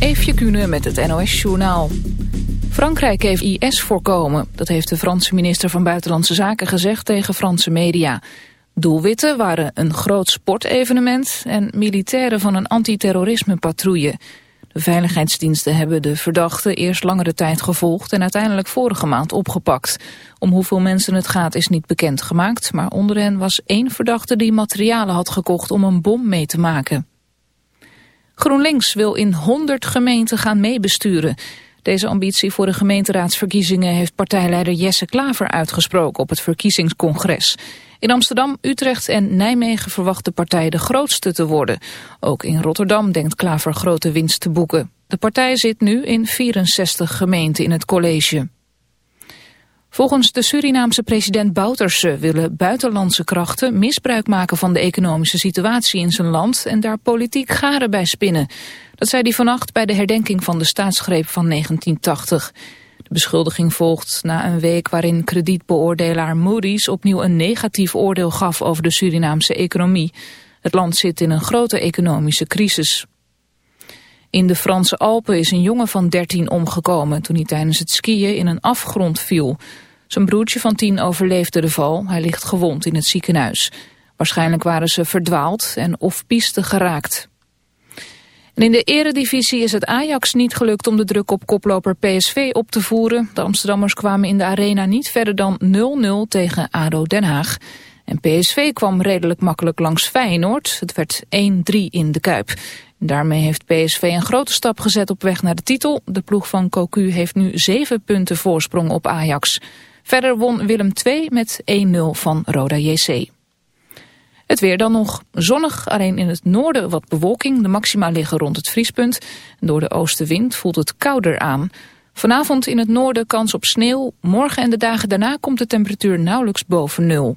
Eefje Kune met het NOS-journaal. Frankrijk heeft IS voorkomen. Dat heeft de Franse minister van Buitenlandse Zaken gezegd tegen Franse media. Doelwitten waren een groot sportevenement en militairen van een antiterrorisme-patrouille. De veiligheidsdiensten hebben de verdachten eerst langere tijd gevolgd en uiteindelijk vorige maand opgepakt. Om hoeveel mensen het gaat is niet bekend gemaakt, maar onder hen was één verdachte die materialen had gekocht om een bom mee te maken. GroenLinks wil in 100 gemeenten gaan meebesturen. Deze ambitie voor de gemeenteraadsverkiezingen heeft partijleider Jesse Klaver uitgesproken op het verkiezingscongres. In Amsterdam, Utrecht en Nijmegen verwacht de partij de grootste te worden. Ook in Rotterdam denkt Klaver grote winst te boeken. De partij zit nu in 64 gemeenten in het college. Volgens de Surinaamse president Bouterse willen buitenlandse krachten misbruik maken van de economische situatie in zijn land en daar politiek garen bij spinnen. Dat zei hij vannacht bij de herdenking van de staatsgreep van 1980. De beschuldiging volgt na een week waarin kredietbeoordelaar Moody's opnieuw een negatief oordeel gaf over de Surinaamse economie. Het land zit in een grote economische crisis. In de Franse Alpen is een jongen van 13 omgekomen toen hij tijdens het skiën in een afgrond viel. Zijn broertje van 10 overleefde de val. Hij ligt gewond in het ziekenhuis. Waarschijnlijk waren ze verdwaald en of piste geraakt. En in de eredivisie is het Ajax niet gelukt om de druk op koploper PSV op te voeren. De Amsterdammers kwamen in de arena niet verder dan 0-0 tegen ADO Den Haag. En PSV kwam redelijk makkelijk langs Feyenoord. Het werd 1-3 in de Kuip. Daarmee heeft PSV een grote stap gezet op weg naar de titel. De ploeg van Cocu heeft nu zeven punten voorsprong op Ajax. Verder won Willem II met 1-0 van Roda JC. Het weer dan nog zonnig, alleen in het noorden wat bewolking. De maxima liggen rond het vriespunt. Door de oostenwind voelt het kouder aan. Vanavond in het noorden kans op sneeuw. Morgen en de dagen daarna komt de temperatuur nauwelijks boven nul.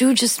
You just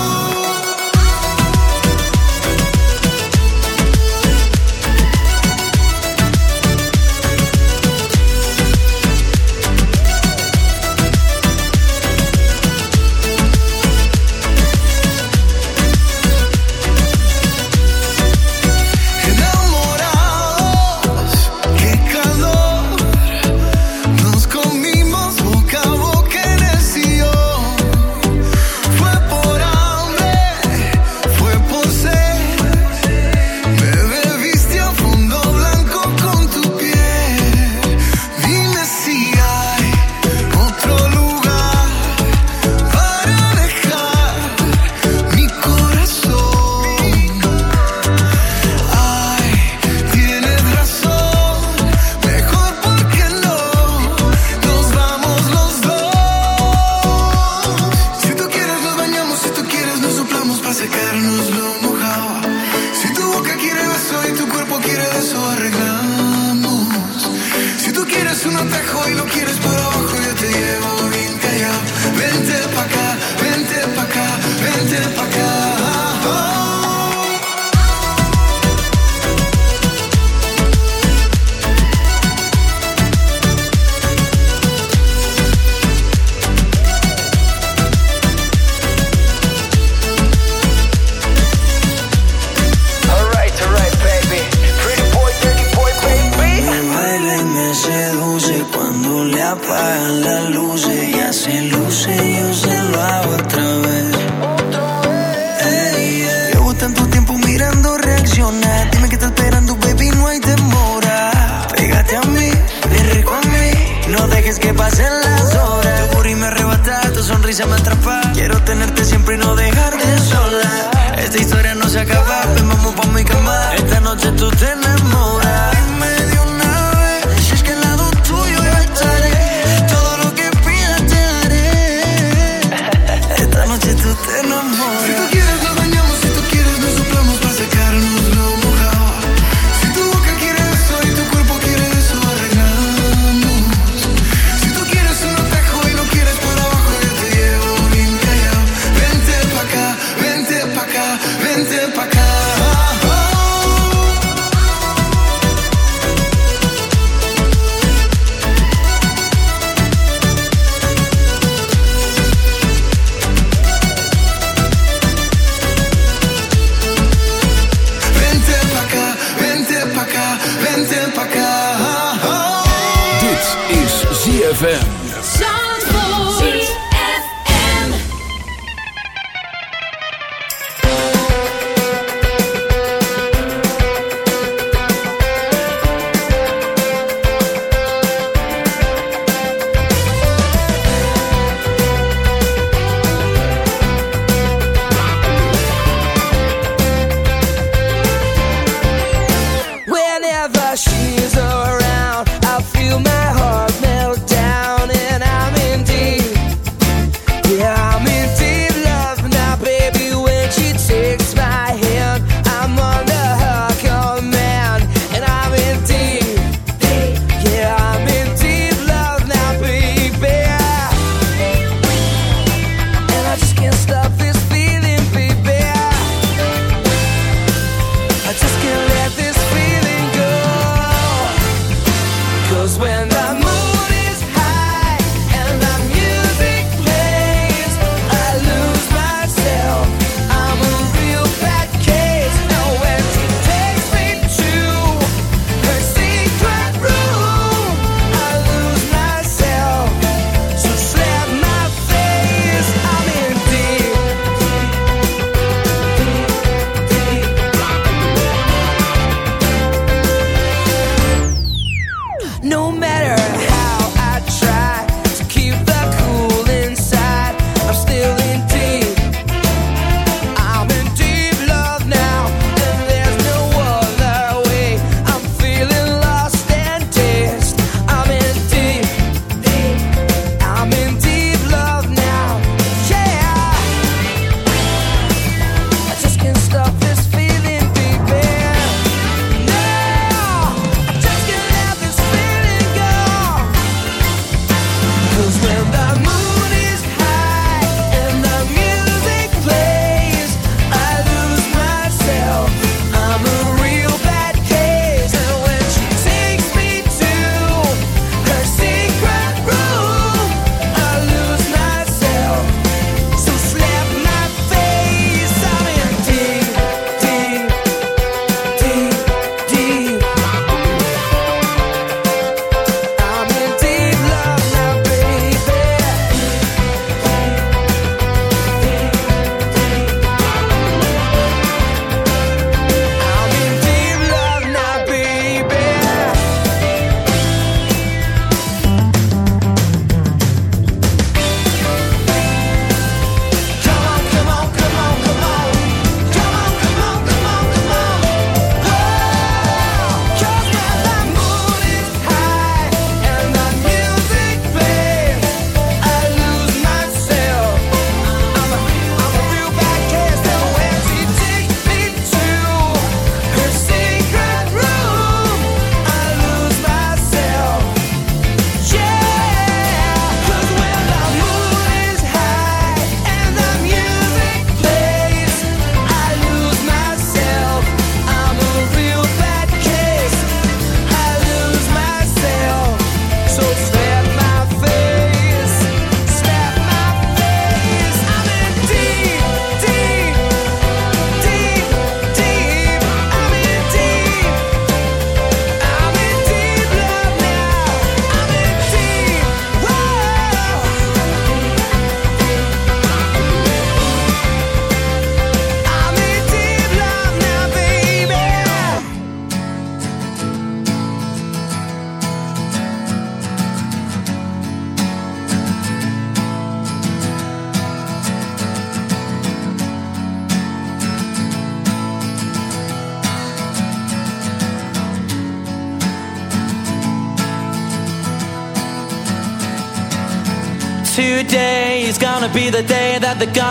cuando le apagan las luces. Ya se luce, yo se lo hago otra vez. Otra vez. Hey, yeah. Llevo tanto tiempo mirando reaccionar. Dime que está esperando, baby, no hay demora. Pégate a mí, ven rico a mí. No dejes que pasen las horas. Tu y me arrebata, tu sonrisa me atrapa. Quiero tenerte siempre y no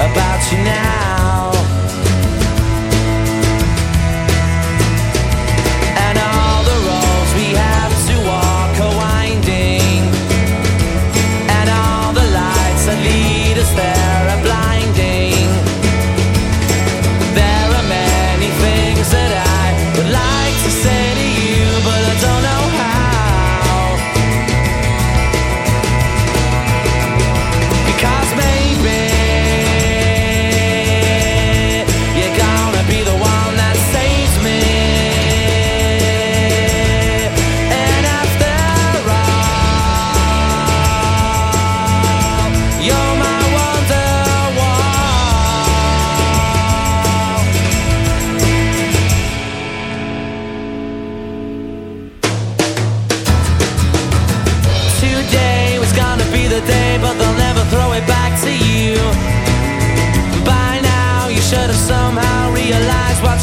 About you now.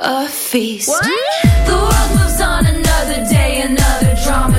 a feast. The world moves on another day, another drama,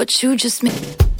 What you just made.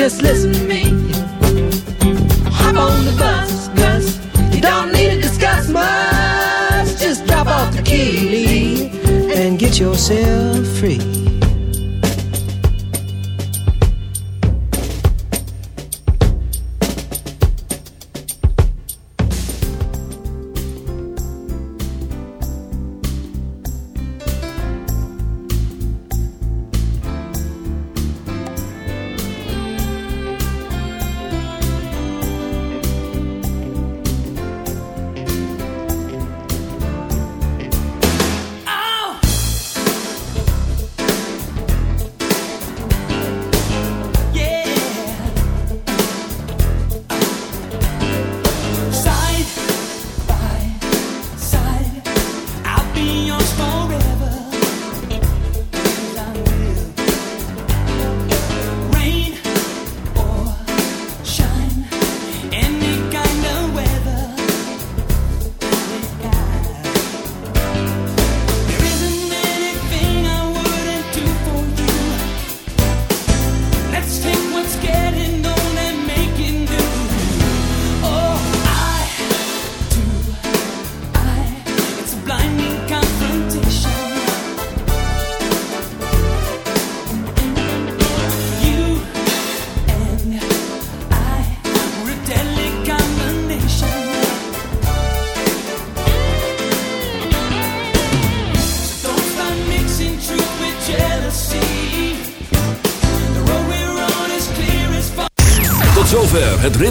Just listen to me. Hop on the bus, Gus. You don't need to discuss much. Just drop off the key, and get yourself free.